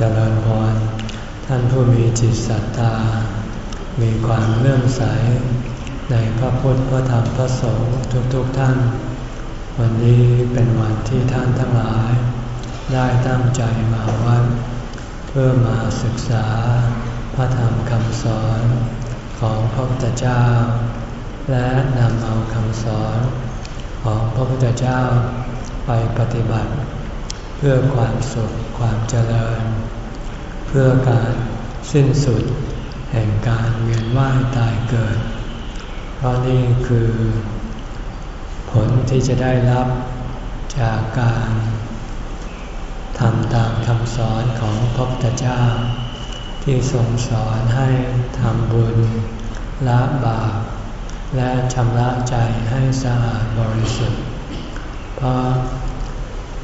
เจริญพร ท่านผู้มีจิตศรัทธา มีความเลื่อมใส ในพระพุทธ พระธรรม พระสงฆ์ทุกๆทท่าน วันนี้เป็นวันที่ท่านทั้งหลาย ได้ตั้งใจมาวัด เพื่อมาศึกษา พระธรรมคำสอนของพระพุทธเจ้า และนำเอาคำสอนของพระพุทธเจ้าไปปฏิบัติ เพื่อความสุขความเจริญ เพื่อการสิ้นสุด แห่งการเวียนว่ายตายเกิด เพราะนี่คือ ผลที่จะได้รับจากการทำตามคำสอนของพระพุทธเจ้า ที่ทรงสอนให้ทำบุญละบาปและชำระใจให้สะอาดบริสุทธิ์ เพราะ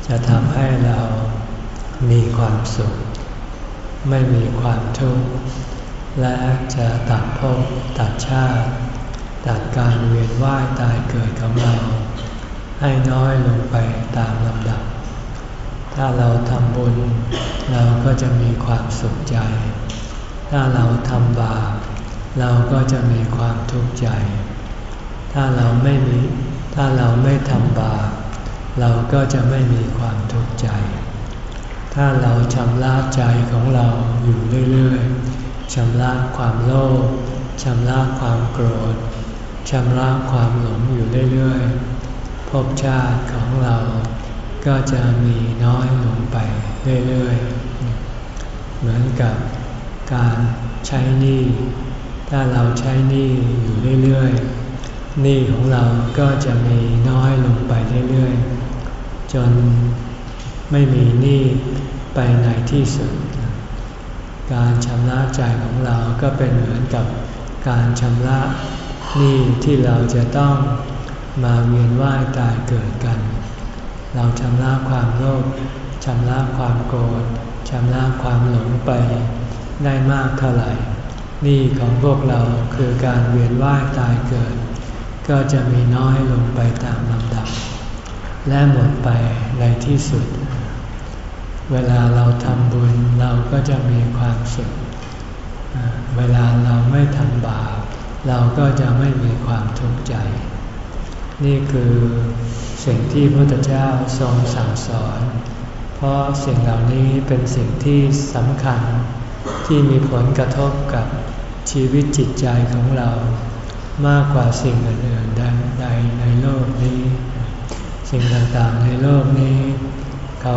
จะทำให้เรามีความสุข ไม่มีความทุกข์และจะตัดภพตัดชาติ ตัดการเวียนว่ายตายเกิดของเรา ให้น้อยลงไปตามลำดับ ถ้าเราทำบุญ เราก็จะมีความสุขใจ ถ้าเราทำบาปเราก็จะมีความทุกข์ใจ ถ้าเราไม่มีถ้าเราไม่ทำบาปเราก็จะไม่มีความทุกข์ใจ ถ้าเราชำระใจของเราอยู่เรื่อยๆชำระความโลภชำระความโกรธชำระความหลงอยู่เรื่อยๆ ภพชาติของเราก็จะมีน้อยลงไปเรื่อยๆ เหมือนกับการใช้หนี้ ถ้าเราใช้หนี้อยู่เรื่อยๆ หนี้ของเราก็จะมีน้อยลงไปเรื่อยๆ จนไม่มีหนี้ ไปในที่สุด การชำระใจของเราก็เป็นเหมือนกับการชำระหนี้ที่เราจะต้องมาเวียนว่ายตายเกิดกัน เราชำระความโลภชำระความโกรธชำระความหลงไปได้มากเท่าไหร่หนี้ของพวกเราคือการเวียนว่ายตายเกิด ก็จะมีน้อยลงไปตามลำดับ และหมดไปในที่สุด เวลาเราทำบุญเราก็จะมีความสุข เวลาเราไม่ทำบาปเราก็จะไม่มีความทุกข์ใจ นี่คือสิ่งที่พระพุทธเจ้าทรงสั่งสอน เพราะสิ่งเหล่านี้เป็นสิ่งที่สำคัญที่มีผลกระทบกับชีวิตจิตใจของเรามากกว่าสิ่งอื่นๆใดในโลกนี้ สิ่งต่างๆในโลกนี้ เขา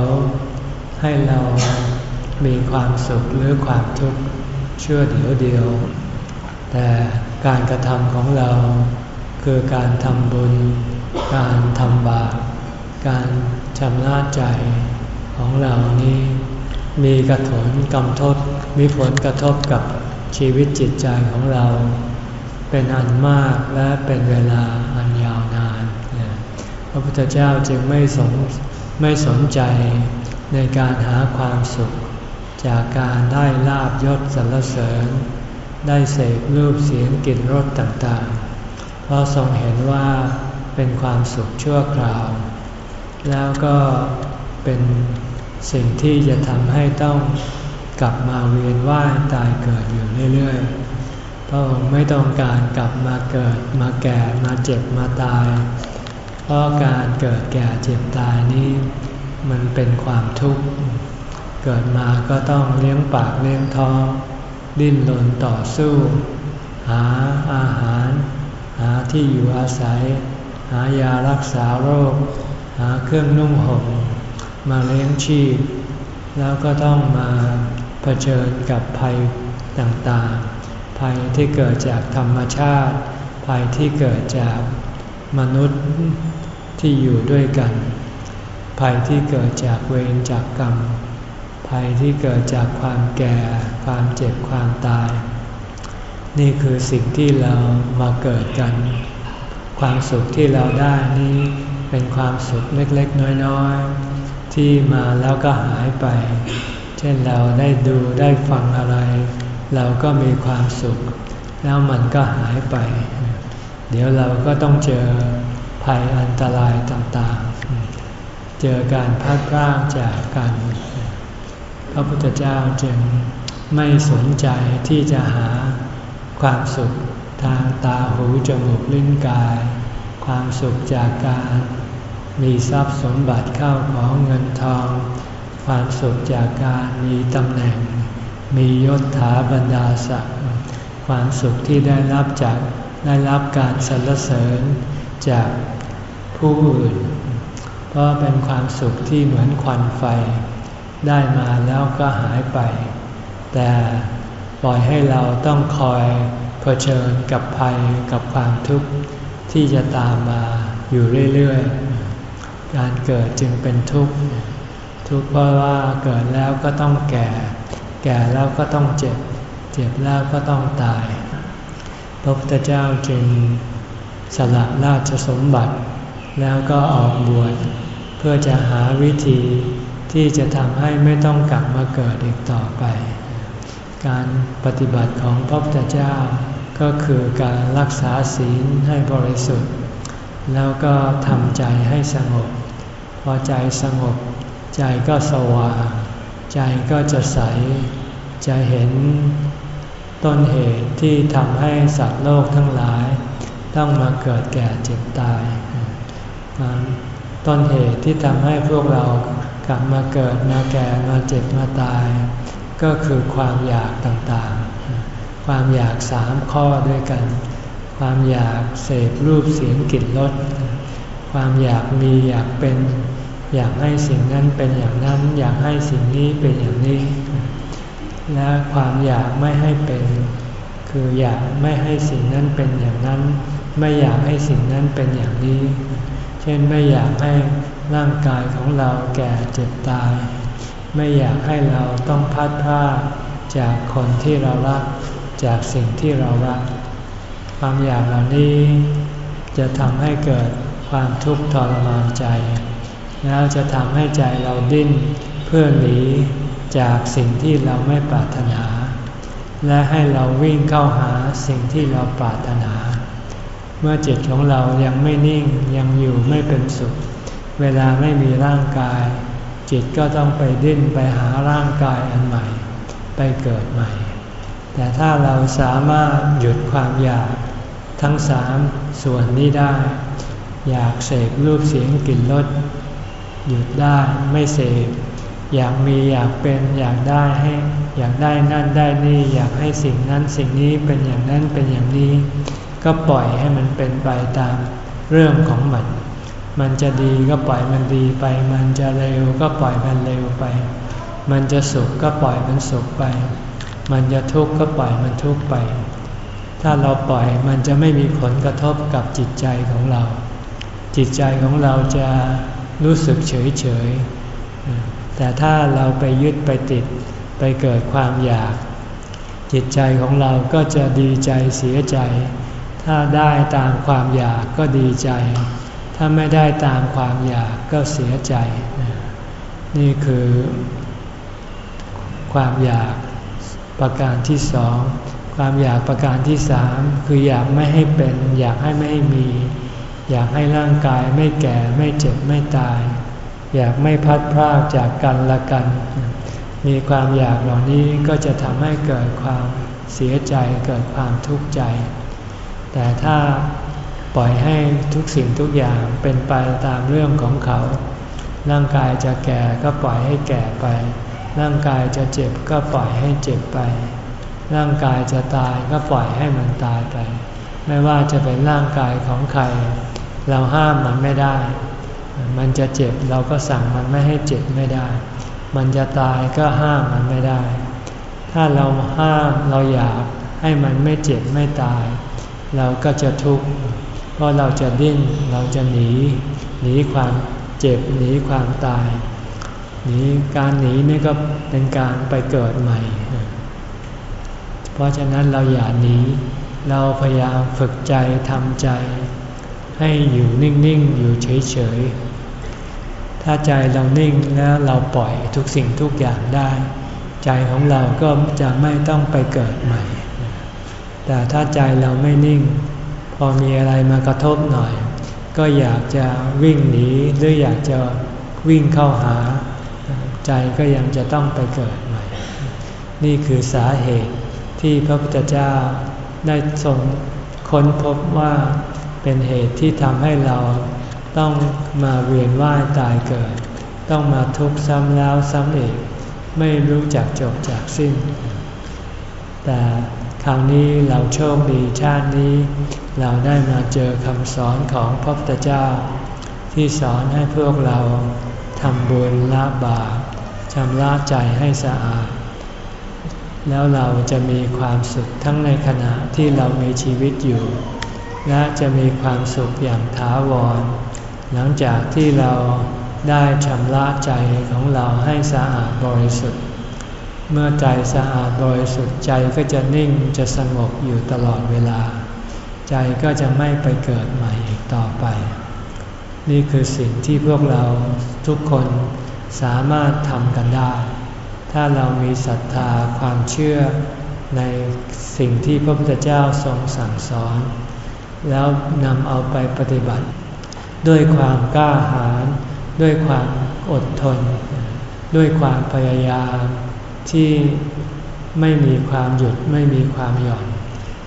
ให้เรามีความสุขหรือความทุกข์เชื่อเดียวเดียว แต่การกระทำของเราคือการทำบุญ การทำบาปการชำระใจของเรานี้ มีกระถนกำทบมีผลกระทบกับชีวิตจิตใจของเรา เป็นอันมากและเป็นเวลาอันยาวนาน พระพุทธเจ้าจึงไม่สนไม่สนใจ ในการหาความสุข จากการได้ลาบยศสรรเสริญ ได้เสกรูปเสียงกลิ่นรสต่างๆ เพราะทรงเห็นว่าเป็นความสุขชั่วคราว แล้วก็เป็นสิ่งที่จะทำให้ต้องกลับมาเวียนว่ายตายเกิดอยู่เรื่อยๆ พระองค์ไม่ต้องการกลับมาเกิดมาแก่มาเจ็บมาตาย เพราะการเกิดแก่เจ็บตายนี้ มันเป็นความทุกข์ เกิดมาก็ต้องเลี้ยงปากเลี้ยงท้อง ดิ้นรนต่อสู้ หาอาหาร หาที่อยู่อาศัย หายารักษาโรค หาเครื่องนุ่งห่มมาเลี้ยงชีพ แล้วก็ต้องมาเผชิญกับภัยต่างๆ ภัยที่เกิดจากธรรมชาติ ภัยที่เกิดจากมนุษย์ที่อยู่ด้วยกัน ภัยที่เกิดจากเวรจากกรรม ภัยที่เกิดจากความแก่ ความเจ็บความตาย นี่คือสิ่งที่เรามาเกิดกัน ความสุขที่เราได้นี้เป็นความสุขเล็กๆ น้อยๆ ที่มาแล้วก็หายไป เช่นเราได้ดูได้ฟังอะไร เราก็มีความสุข แล้วมันก็หายไป เดี๋ยวเราก็ต้องเจอภัยอันตรายต่างๆ เจอการพัดพรากจากกันพพระพุทธเจ้าจึงไม่สนใจที่จะหาความสุขทางตาหูจมูกลิ้นกาย ความสุขจากการมีทรัพย์สมบัติเข้าของเงินทอง ความสุขจากการมีตำแหน่ง มียศถาบรรดาศักดิ์ความสุขที่ได้รับจากได้รับการสรรเสริญจากผู้อื่น เพราะเป็นความสุขที่เหมือนควันไฟ ได้มาแล้วก็หายไป แต่ปล่อยให้เราต้องคอยเผชิญกับภัยกับความทุกข์ที่จะตามมาอยู่เรื่อยๆ การเกิดจึงเป็นทุกข์ ทุกข์เพราะว่าเกิดแล้วก็ต้องแก่ แก่แล้วก็ต้องเจ็บ เจ็บแล้วก็ต้องตาย พระพุทธเจ้าจึงสละราชสมบัติแล้วก็ออกบวช เพื่อจะหาวิธีที่จะทำให้ไม่ต้องกลับมาเกิดอีกต่อไป การปฏิบัติของพระพุทธเจ้า ก็คือการรักษาศีลให้บริสุทธิ์ แล้วก็ทำใจให้สงบ พอใจสงบ ใจก็สว่าง ใจก็จะใส จะเห็นต้นเหตุที่ทำให้สัตว์โลกทั้งหลาย ต้องมาเกิดแก่เจ็บตาย ต้นเหตุที่ทำให้พวกเรากลับมาเกิดมาแก่มาเจ็บมาตาย ก็คือความอยากต่างๆ ความอยากสามข้อด้วยกัน ความอยากเสพรูปเสียงกลิ่นรสความอยากมีอยากเป็น อยากให้สิ่งนั้นเป็นอย่างนั้น อยากให้สิ่งนี้เป็นอย่างนี้ และความอยากไม่ให้เป็น คืออยากไม่ให้สิ่งนั้นเป็นอย่างนั้น ไม่อยากให้สิ่งนั้นเป็นอย่างนี้ ช่นไม่อยากให้ร่างกายของเราแก่เจ็บตาย ไม่อยากให้เราต้องพัดพลาดจากคนที่เรารัก จากสิ่งที่เรารัก ความอยากเหล่านี้จะทำให้เกิดความทุกข์ทรมานใจ แล้วจะทำให้ใจเราดิ้นเพื่อหนีจากสิ่งที่เราไม่ปรารถนา และให้เราวิ่งเข้าหาสิ่งที่เราปรารถนา มื่อจิตของเรายังไม่นิ่งยังอยู่ไม่เป็นสุข เวลาไม่มีร่างกาย จิตก็ต้องไปดิ้นไปหาร่างกายอันใหม่ ไปเกิดใหม่ แต่ถ้าเราสามารถหยุดความอยากทั้งสามส่วนนี้ได้ อยากเสพรูปเสียงกลิ่นรสหยุดได้ไม่เสพอยากมีอยากเป็นอยากได้ให้อยากได้นั่นได้นี่อยากให้สิ่งนั้นสิ่งนี้เป็นอย่างนั้นเป็นอย่างนี้ ก็ปล่อยให้มันเป็นไปตามเรื่องของมัน มันจะดีก็ปล่อยมันดีไป มันจะเร็วก็ปล่อยมันเร็วไป มันจะสุขก็ปล่อยมันสุขไป มันจะทุกข์ก็ปล่อยมันทุกข์ไป ถ้าเราปล่อยมันจะไม่มีผลกระทบกับจิตใจของเรา จิตใจของเราจะรู้สึกเฉยเฉย แต่ถ้าเราไปยึดไปติดไปเกิดความอยาก จิตใจของเราก็จะดีใจเสียใจ ถ้าได้ตามความอยากก็ดีใจ ถ้าไม่ได้ตามความอยากก็เสียใจ นี่คือความอยากประการที่สอง ความอยากประการที่สามคืออยากไม่ให้เป็น อยากให้ไม่ให้มี อยากให้ร่างกายไม่แก่ไม่เจ็บไม่ตาย อยากไม่พัดพรากจากกันละกัน มีความอยากเหล่านี้ก็จะทำให้เกิดความเสียใจเกิดความทุกข์ใจ แต่ถ้าปล่อยให้ทุกสิ่งทุกอย่างเป็นไปตามเรื่องของเขา ร่างกายจะแก่ก็ปล่อยให้แก่ไป ร่างกายจะเจ็บก็ปล่อยให้เจ็บไป ร่างกายจะตายก็ปล่อยให้มันตายไป ไม่ว่าจะเป็นร่างกายของใคร เราห้ามมันไม่ได้ มันจะเจ็บเราก็สั่งมันไม่ให้เจ็บไม่ได้ มันจะตายก็ห้ามมันไม่ได้ ถ้าเราห้ามเราอยากให้มันไม่เจ็บไม่ตาย เราก็จะทุกข์เพราะเราจะดิ้นเราจะหนี หนีความเจ็บหนีความตาย หนีการหนีนี่ก็เป็นการไปเกิดใหม่ เพราะฉะนั้นเราอย่าหนี เราพยายามฝึกใจทำใจ ให้อยู่นิ่งๆ อยู่เฉยๆ ถ้าใจเรานิ่งแล้วเราปล่อยทุกสิ่งทุกอย่างได้ ใจของเราก็จะไม่ต้องไปเกิดใหม่ แต่ถ้าใจเราไม่นิ่ง พอมีอะไรมากระทบหน่อย ก็อยากจะวิ่งหนีหรืออยากจะวิ่งเข้าหา ใจก็ยังจะต้องไปเกิดใหม่ นี่คือสาเหตุที่พระพุทธเจ้าได้ทรงค้นพบว่าเป็นเหตุที่ทำให้เราต้องมาเวียนว่ายตายเกิด ต้องมาทุกข์ซ้ำแล้วซ้ำอีก ไม่รู้จักจบจากสิ้น แต่ คราวนี้เราโชคดีชาตินี้ เราได้มาเจอคำสอนของพระพุทธเจ้า ที่สอนให้พวกเราทำบุญละบาปชำระใจให้สะอาด แล้วเราจะมีความสุขทั้งในขณะที่เรามีชีวิตอยู่ และจะมีความสุขอย่างถาวร หลังจากที่เราได้ชำระใจของเราให้สะอาดบริสุทธิ์ เมื่อใจสะอาดบริสุทธิ์ใจก็จะนิ่งจะสงบอยู่ตลอดเวลา ใจก็จะไม่ไปเกิดใหม่อีกต่อไป นี่คือสิ่งที่พวกเราทุกคนสามารถทำกันได้ ถ้าเรามีศรัทธาความเชื่อในสิ่งที่พระพุทธเจ้าทรงสั่งสอน แล้วนำเอาไปปฏิบัติ ด้วยความกล้าหาญด้วยความอดทน ด้วยความพยายาม ที่ไม่มีความหยุดไม่มีความหย่อน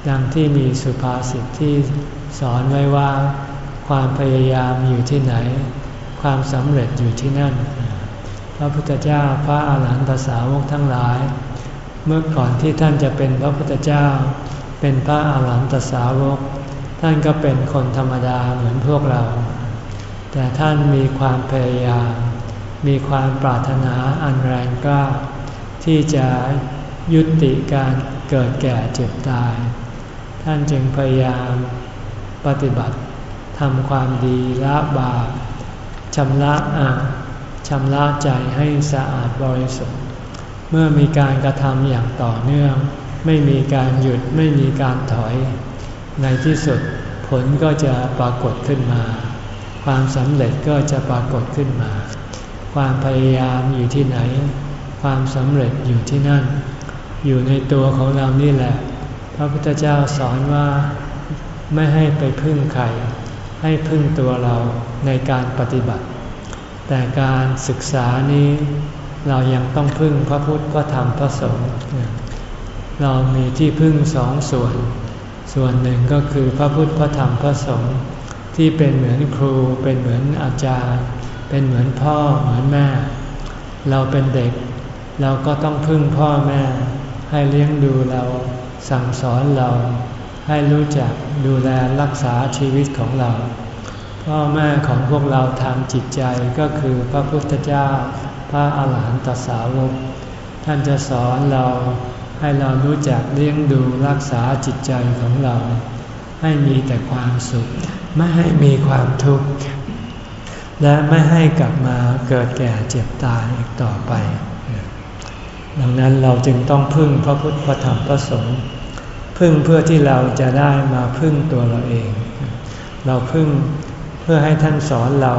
ดังที่มีสุภาษิตที่สอนไว้ว่า ความพยายามอยู่ที่ไหน ความสำเร็จอยู่ที่นั่น พระพุทธเจ้าพระอาหารหันตสาวกทั้งหลาย เมื่อก่อนที่ท่านจะเป็นพระพุทธเจ้า เป็นพระอาหารหันตสาวก ท่านก็เป็นคนธรรมดาเหมือนพวกเรา แต่ท่านมีความพยายาม มีความปรารถนาอันแรงกล้า ที่จะยุติการเกิดแก่เจ็บตาย ท่านจึงพยายามปฏิบัติทำความดีละบาปชำระอาชำระใจให้สะอาดบริสุทธิ์ เมื่อมีการกระทำอย่างต่อเนื่อง ไม่มีการหยุดไม่มีการถอย ในที่สุดผลก็จะปรากฏขึ้นมา ความสำเร็จก็จะปรากฏขึ้นมา ความพยายามอยู่ที่ไหน ความสำเร็จอยู่ที่นั่น อยู่ในตัวของเรานี่แหละ พระพุทธเจ้าสอนว่าไม่ให้ไปพึ่งใคร ให้พึ่งตัวเราในการปฏิบัติ แต่การศึกษานี้เรายังต้องพึ่งพระพุทธพระธรรมพระสงฆ์เรามีที่พึ่งสองส่วน ส่วนหนึ่งก็คือพระพุทธพระธรรมพระสงฆ์ที่เป็นเหมือนครู เป็นเหมือนอาจารย์ เป็นเหมือนพ่อเหมือนแม่ เราเป็นเด็ก เราก็ต้องพึ่งพ่อแม่ ให้เลี้ยงดูเรา สั่งสอนเรา ให้รู้จักดูแลรักษาชีวิตของเรา พ่อแม่ของพวกเราทางจิตใจก็คือพระพุทธเจ้า พระอาหารหันตสาวก ท่านจะสอนเราให้เรารู้จักเลี้ยงดูรักษาจิตใจของเรา ให้มีแต่ความสุข ไม่ให้มีความทุกข์และไม่ให้กลับมาเกิดแก่เจ็บตายอีกต่อไป ดังนั้นเราจึงต้องพึ่งพระพุทธพระธรรมพระสงฆ์พึ่งเพื่อที่เราจะได้มาพึ่งตัวเราเอง เราพึ่งเพื่อให้ท่านสอนเรา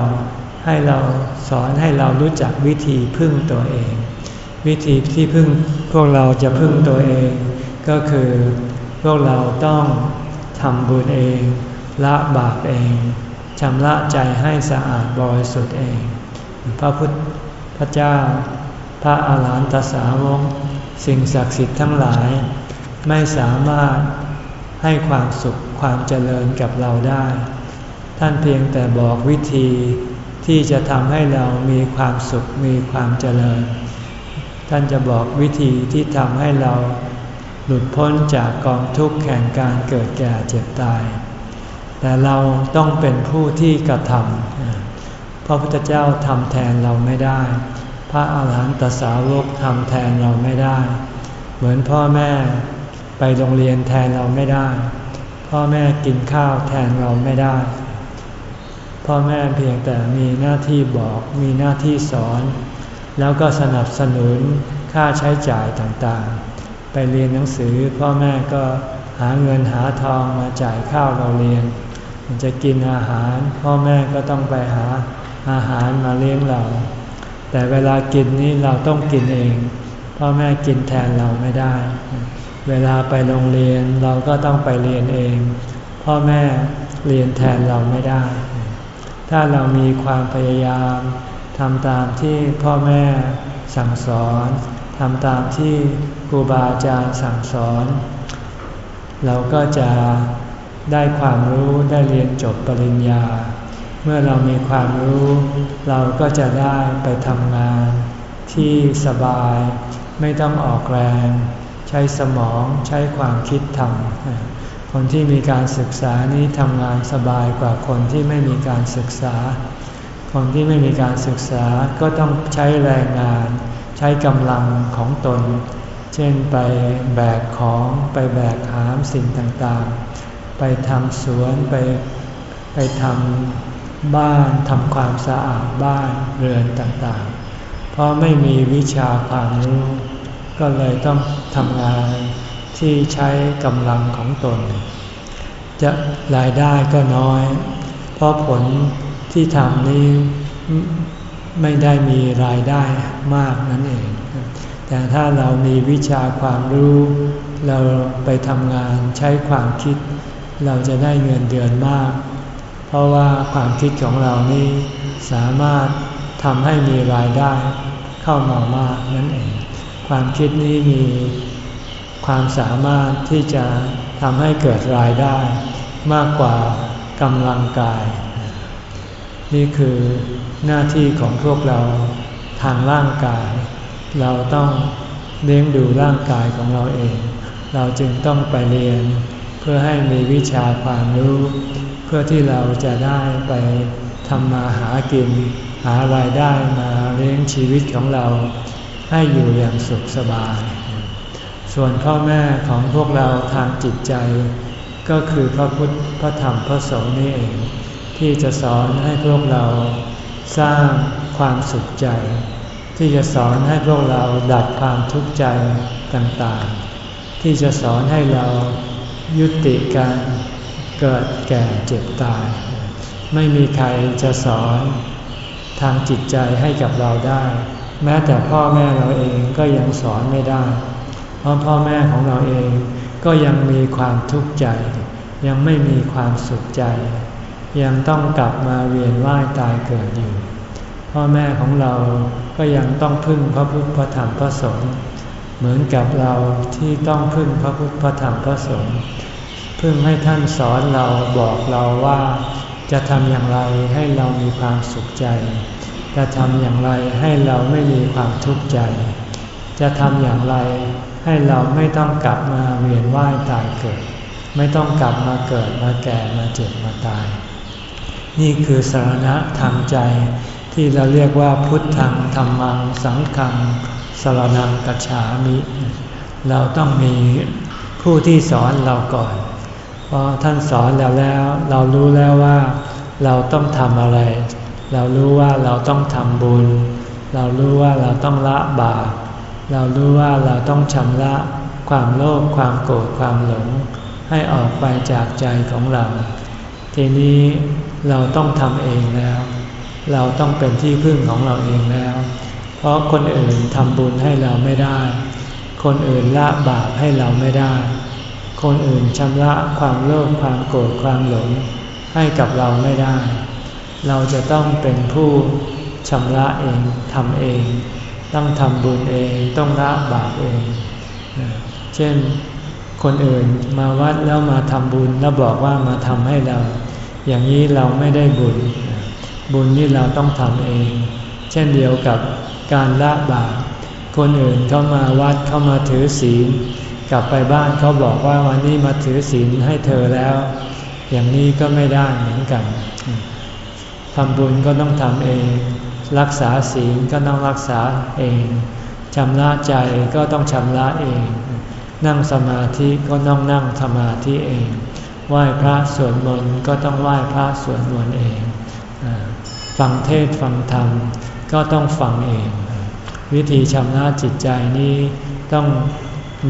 ให้เราสอนให้เรารู้จักวิธีพึ่งตัวเอง วิธีที่พึ่งพวกเราจะพึ่งตัวเอง ก็คือพวกเราต้องทำบุญเอง ละบาปเองชำระใจให้สะอาดบริสุทธิ์เอง พระพุทธพระเจ้า พระอาหารหันตสาวกสิ่งศักดิ์สิทธิ์ทั้งหลาย ไม่สามารถให้ความสุขความเจริญกับเราได้ ท่านเพียงแต่บอกวิธีที่จะทำให้เรามีความสุขมีความเจริญ ท่านจะบอกวิธีที่ทำให้เราหลุดพ้นจากกองทุกข์แห่งการเกิดแก่เจ็บตาย แต่เราต้องเป็นผู้ที่กระทำพระพุทธเจ้าทำแทนเราไม่ได้ พระอาหารหันตสาวกทำแทนเราไม่ได้ เหมือนพ่อแม่ไปโรงเรียนแทนเราไม่ได้ พ่อแม่กินข้าวแทนเราไม่ได้ พ่อแม่เพียงแต่มีหน้าที่บอกมีหน้าที่สอน แล้วก็สนับสนุนค่าใช้จ่ายต่างๆ ไปเรียนหนังสือพ่อแม่ก็หาเงินหาทองมาจ่ายข้าวเราเรียน จะกินอาหาร พ่อแม่ก็ต้องไปหาอาหารมาเลี้ยงเรา แต่เวลากินนี่เราต้องกินเอง พ่อแม่กินแทนเราไม่ได้ เวลาไปโรงเรียนเราก็ต้องไปเรียนเอง พ่อแม่เรียนแทนเราไม่ได้ ถ้าเรามีความพยายามทำตามที่พ่อแม่สั่งสอนทำตามที่ครูบาอาจารย์สั่งสอน เราก็จะได้ความรู้ได้เรียนจบปริญญา เมื่อเรามีความรู้ เราก็จะได้ไปทำงานที่สบายไม่ต้องออกแรง ใช้สมองใช้ความคิดทำคนที่มีการศึกษานี้ทำงานสบายกว่าคนที่ไม่มีการศึกษา คนที่ไม่มีการศึกษาก็ต้องใช้แรงงาน ใช้กำลังของตน เช่นไปแบกของไปแบกหามสิ่งต่างๆ ไปทำสวนไปไปทำ บ้านทำความสะอาดบ้านเรือนต่างๆ เพราะไม่มีวิชาความรู้ ก็เลยต้องทำงานที่ใช้กำลังของตน จะรายได้ก็น้อย เพราะผลที่ทำนี้ไม่ได้มีรายได้มากนั่นเอง แต่ถ้าเรามีวิชาความรู้ เราไปทำงานใช้ความคิด เราจะได้เงินเดือนมาก เพราะว่าความคิดของเรานี้สามารถทำให้มีรายได้เข้ามามากนั่นเอง ความคิดนี้มีความสามารถที่จะทำให้เกิดรายได้มากกว่ากำลังกาย นี่คือหน้าที่ของพวกเราทางร่างกาย เราต้องเลี้ยงดูร่างกายของเราเอง เราจึงต้องไปเรียนเพื่อให้มีวิชาความรู้ เพื่อที่เราจะได้ไปทำมาหากิน หารายได้มาเลี้ยงชีวิตของเราให้อยู่อย่างสุขสบาย ส่วนพ่อแม่ของพวกเราทางจิตใจ ก็คือพระพุทธพระธรรมพระสงฆ์นี่เอง ที่จะสอนให้พวกเราสร้างความสุขใจ ที่จะสอนให้พวกเราดับความทุกข์ใจต่างๆ ที่จะสอนให้เรายุติการ เกิดแก่เจ็บตาย ไม่มีใครจะสอนทางจิตใจให้กับเราได้ แม้แต่พ่อแม่เราเองก็ยังสอนไม่ได้ เพราะพ่อแม่ของเราเองก็ยังมีความทุกข์ใจ ยังไม่มีความสุขใจ ยังต้องกลับมาเวียนว่ายตายเกิดอยู่ พ่อแม่ของเราก็ยังต้องพึ่งพระพุทธพระธรรมพระสงฆ์เหมือนกับเราที่ต้องพึ่งพระพุทธพระธรรมพระสงฆ์ พึ่งให้ท่านสอนเราบอกเราว่าจะทำอย่างไรให้เรามีความสุขใจ จะทำอย่างไรให้เราไม่มีความทุกข์ใจ จะทำอย่างไรให้เราไม่ต้องกลับมาเวียนว่ายตายเกิด ไม่ต้องกลับมาเกิดมาแก่มาเจ็บมาตาย นี่คือสารณะทางใจที่เราเรียกว่าพุทธังธรรมังสังฆังสารนังกัจฉามิ เราต้องมีผู้ที่สอนเราก่อน เพราะท่านสอนเราแล้ว เรารู้แล้วว่าเราต้องทำอะไร เรารู้ว่าเราต้องทำบุญ เรารู้ว่าเราต้องละบาป เรารู้ว่าเราต้องชำระความโลภความโกรธความหลง ให้ออกไปจากใจของเรา ทีนี้เราต้องทำเองแล้ว เราต้องเป็นที่พึ่งของเราเองแล้ว เพราะคนอื่นทำบุญให้เราไม่ได้ คนอื่นละบาปให้เราไม่ได้ คนอื่นชำระความโลภความโกรธความหลงให้กับเราไม่ได้ เราจะต้องเป็นผู้ชำระเองทำเอง ต้องทำบุญเองต้องละบาปเอง เช่นคนอื่นมาวัดแล้วมาทำบุญแล้วบอกว่ามาทำให้เรา อย่างนี้เราไม่ได้บุญ บุญนี่เราต้องทำเอง เช่นเดียวกับการละบาปคนอื่นเข้ามาวัดเข้ามาถือศีล กลับไปบ้านเขาบอกว่าวันนี้มาถือศีลให้เธอแล้ว อย่างนี้ก็ไม่ได้เหมือนกันทำบุญก็ต้องทำเอง รักษาศีลก็ต้องรักษาเองชำระใจก็ต้องชำระเอง นั่งสมาธิก็ต้องนั่งสมาธิเอง ไหว้พระสวดมนต์ก็ต้องไหว้พระสวดมนต์เอง ฟังเทศฟังธรรมก็ต้องฟังเอง วิธีชำระจิตใจนี้ต้อง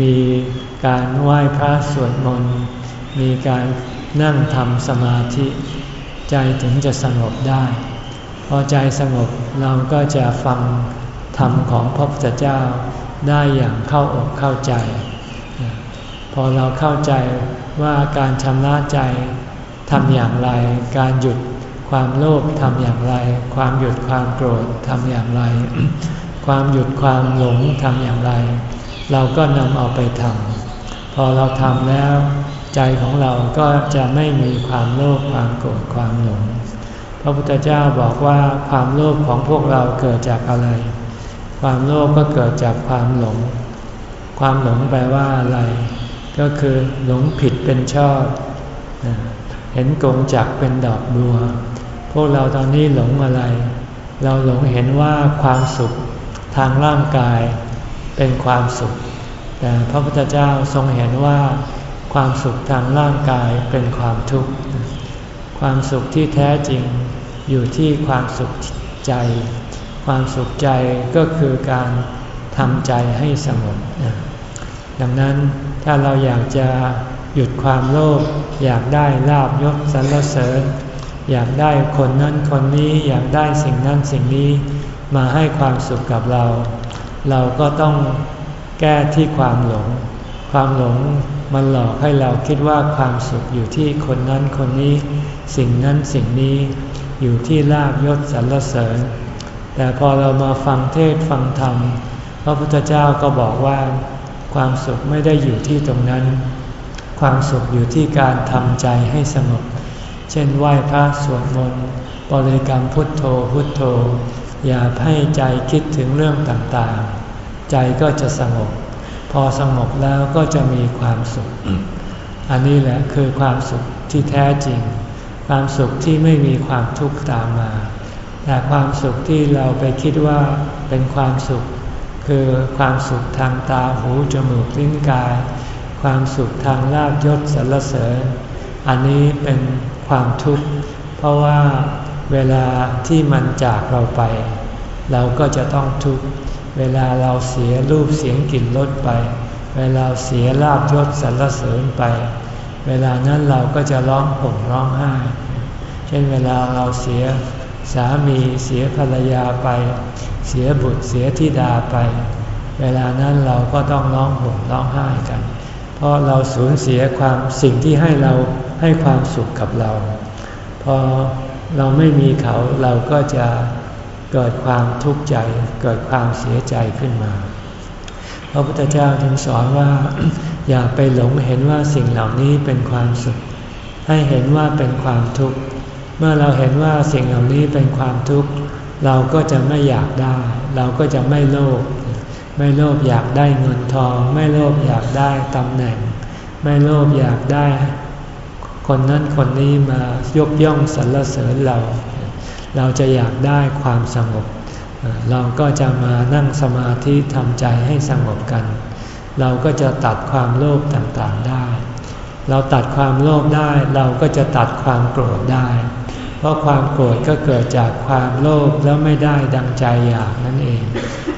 มีการไหว้พระสวดมนต์ มีการนั่งทำสมาธิ ใจถึงจะสงบได้ พอใจสงบเราก็จะฟังธรรมของพระพุทธเจ้าได้อย่างเข้าอกเข้าใจ พอเราเข้าใจว่าการชำระใจทำอย่างไร การหยุดความโลภทำอย่างไร ความหยุดความโกรธทำอย่างไรคความหยุดความหลงทำอย่างไร เราก็นำเอาไปทำพอเราทำแล้ว ใจของเราก็จะไม่มีความโลภความโกรธความหลง พระพุทธเจ้าบอกว่าความโลภของพวกเราเกิดจากอะไร ความโลภก็เกิดจากความหลง ความหลงแปลว่าอะไร ก็คือหลงผิดเป็นชอบ เห็นกงจักเป็นดอกบัว พวกเราตอนนี้หลงอะไร เราหลงเห็นว่าความสุขทางร่างกาย เป็นความสุข แต่พระพุทธเจ้าทรงเห็นว่าความสุขทางร่างกายเป็นความทุกข์ ความสุขที่แท้จริงอยู่ที่ความสุขใจ ความสุขใจก็คือการทำใจให้สงบ ดังนั้นถ้าเราอยากจะหยุดความโลภอยากได้ลาบยศสรรเสริญ อยากได้คนนั้นคนนี้อยากได้สิ่งนั้นสิ่งนี้มาให้ความสุขกับเรา เราก็ต้องแก้ที่ความหลง ความหลงมันหลอกให้เราคิดว่าความสุขอยู่ที่คนนั้นคนนี้ สิ่งนั้นสิ่งนี้อยู่ที่ลาบยศสรรเสริญ แต่พอเรามาฟังเทศฟังธรรม พระพุทธเจ้าก็บอกว่า ความสุขไม่ได้อยู่ที่ตรงนั้น ความสุขอยู่ที่การทำใจให้สงบ เช่นไหว้พระสวดมนต์บริกรรมพุทโธพุทโธ อย่าให้ใจคิดถึงเรื่องต่างๆ ใจก็จะสงบ พอสงบแล้วก็จะมีความสุข อันนี้แหละคือความสุขที่แท้จริง ความสุขที่ไม่มีความทุกข์ตามมา แต่ความสุขที่เราไปคิดว่าเป็นความสุข คือความสุขทางตาหูจมูกลิ้นกาย ความสุขทางลาบยศสรรเสริญ อันนี้เป็นความทุกข์ เพราะว่า เวลาที่มันจากเราไป เราก็จะต้องทุกข์ เวลาเราเสียรูปเสียงกลิ่นรสไป เวลาเสียลาบยศสรรเสริญไป เวลานั้นเราก็จะร้องห่มร้องไห้ เช่นเวลาเราเสียสามีเสียภรรยาไป เสียบุตรเสียธิดาไป เวลานั้นเราก็ต้องร้องห่มร้องไห้กัน เพราะเราสูญเสียความสิ่งที่ให้เราให้ความสุขกับเรา พอ เราไม่มีเขาเราก็จะเกิดความทุกข์ใจ เกิดความเสียใจขึ้นมา พระพุทธเจ้าจึงสอนว่า อย่าไปหลงเห็นว่าสิ่งเหล่านี้เป็นความสุข ให้เห็นว่าเป็นความทุกข์ เมื่อเราเห็นว่าสิ่งเหล่านี้เป็นความทุกข์ เราก็จะไม่อยากได้ เราก็จะไม่โลภไม่โลภอยากได้เงินทอง ไม่โลภอยากได้ตำแหน่ง ไม่โลภอยากได้ คนนั้นคนนี้มายกย่องสรรเสริญเรา เราจะอยากได้ความสงบ เราก็จะมานั่งสมาธิทำใจให้สงบกัน เราก็จะตัดความโลภต่างๆได้ เราตัดความโลภได้เราก็จะตัดความโกรธได้ เพราะความโกรธก็เกิดจากความโลภแล้วไม่ได้ดังใจอยากนั่นเอง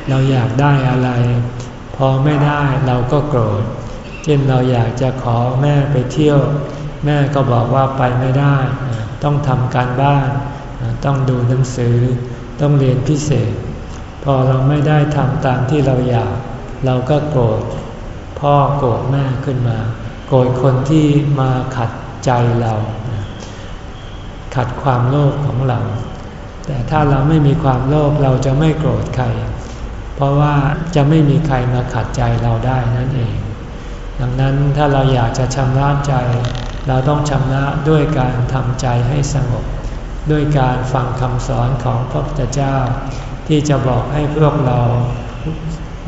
เราอยากได้อะไร พอไม่ได้เราก็โกรธ เช่นเราอยากจะขอแม่ไปเที่ยว แม่ก็บอกว่าไปไม่ได้ ต้องทำการบ้าน ต้องดูหนังสือ ต้องเรียนพิเศษ พอเราไม่ได้ทำตามที่เราอยาก เราก็โกรธพ่อโกรธแม่ขึ้นมา โกรธคนที่มาขัดใจเรา ขัดความโลภของเรา แต่ถ้าเราไม่มีความโลภเราจะไม่โกรธใคร เพราะว่าจะไม่มีใครมาขัดใจเราได้นั่นเอง ดังนั้นถ้าเราอยากจะชำระใจ เราต้องชำระด้วยการทำใจให้สงบ ด้วยการฟังคำสอนของพระพุทธเจ้า ที่จะบอกให้พวกเรา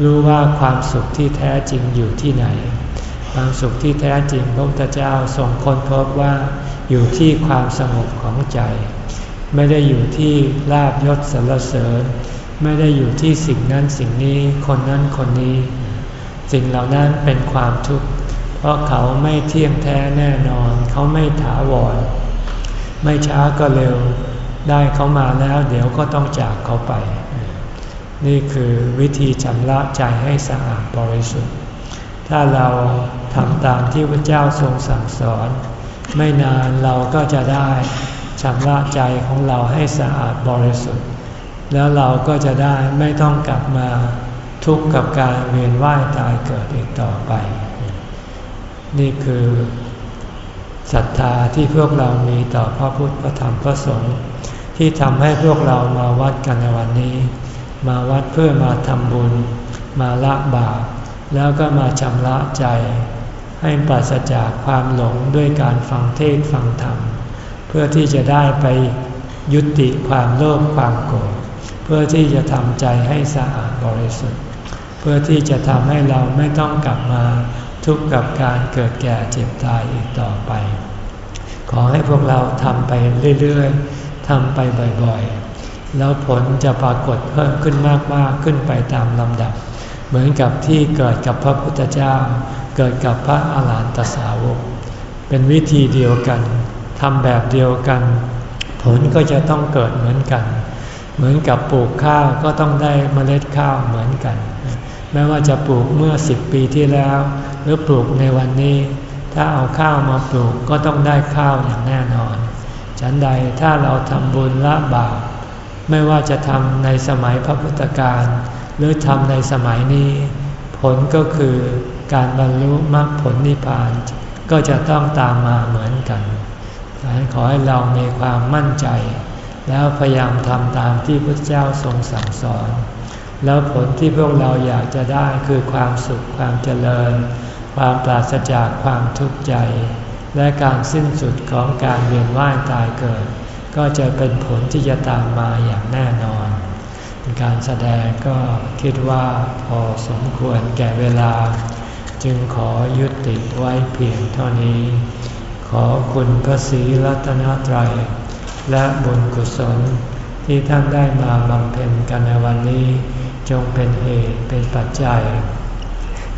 รู้ว่าความสุขที่แท้จริงอยู่ที่ไหน ความสุขที่แท้จริงพระพุทธเจ้าทรงค้นพบว่าอยู่ที่ความสงบของใจ ไม่ได้อยู่ที่ลาบยศสรรเสริญ ไม่ได้อยู่ที่สิ่งนั้นสิ่งนี้คนนั้นคนนี้ สิ่งเหล่านั้นเป็นความทุกข์ เพราะเขาไม่เที่ยงแท้แน่นอน เขาไม่ถาวร ไม่ช้าก็เร็ว ได้เขามาแล้วเดี๋ยวก็ต้องจากเขาไป นี่คือวิธีชำระใจให้สะอาดบริสุทธิ์ ถ้าเราทำตามที่พระเจ้าทรงสั่งสอน ไม่นานเราก็จะได้ชำระใจของเราให้สะอาดบริสุทธิ์ แล้วเราก็จะได้ไม่ต้องกลับมาทุกข์กับการเวียนว่ายตายเกิดอีกต่อไป นี่คือศรัทธาที่พวกเรามีต่อพระพุทธพระธรรมพระสงฆ์ที่ทำให้พวกเรามาวัดกันในวันนี้ มาวัดเพื่อมาทำบุญ มาละบาปแล้วก็มาชำระใจ ให้ปราศจากความหลงด้วยการฟังเทศฟังธรรม เพื่อที่จะได้ไปยุติความโลภความโกรธเพื่อที่จะทำใจให้สะอาดบริสุทธิ์ เพื่อที่จะทำให้เราไม่ต้องกลับมา ทุกข์กับการเกิดแก่เจ็บตายอีกต่อไป ขอให้พวกเราทำไปเรื่อยๆทำไปบ่อยๆ แล้วผลจะปรากฏเพิ่มขึ้นมากๆขึ้นไปตามลำดับ เหมือนกับที่เกิดกับพระพุทธเจ้า เกิดกับพระอาหารหันตสาวก เป็นวิธีเดียวกันทำแบบเดียวกัน ผลก็จะต้องเกิดเหมือนกัน เหมือนกับปลูกข้าวก็ต้องได้เมล็ดข้าวเหมือนกันไม่ว่าจะปลูกเมื่อสิบปีที่แล้ว หรือปลูกในวันนี้ ถ้าเอาข้าวมาปลูกก็ต้องได้ข้าวอย่างแน่นอน ฉันใดถ้าเราทำบุญละบาปไม่ว่าจะทำในสมัยพระพุทธการหรือทำในสมัยนี้ ผลก็คือการบรรลุมรรคผลนิพพานก็จะต้องตามมาเหมือนกันดังนั้นขอให้เรามีความมั่นใจ แล้วพยายามทำตามที่พระเจ้าทรงสั่งสอน แล้วผลที่พวกเราอยากจะได้คือความสุขความเจริญ ความปราศจากความทุกข์ใจ และการสิ้นสุดของการเวียนว่ายตายเกิด ก็จะเป็นผลที่จะตามมาอย่างแน่นอน การแสดงก็คิดว่าพอสมควรแก่เวลา จึงขอยุติไว้เพียงเท่านี้ ขอคุณพระศรีรัตนตรัย และบุญกุศลที่ท่านได้มาบำเพ็ญกันในวันนี้ จงเป็นเหตุเป็นปัจจัย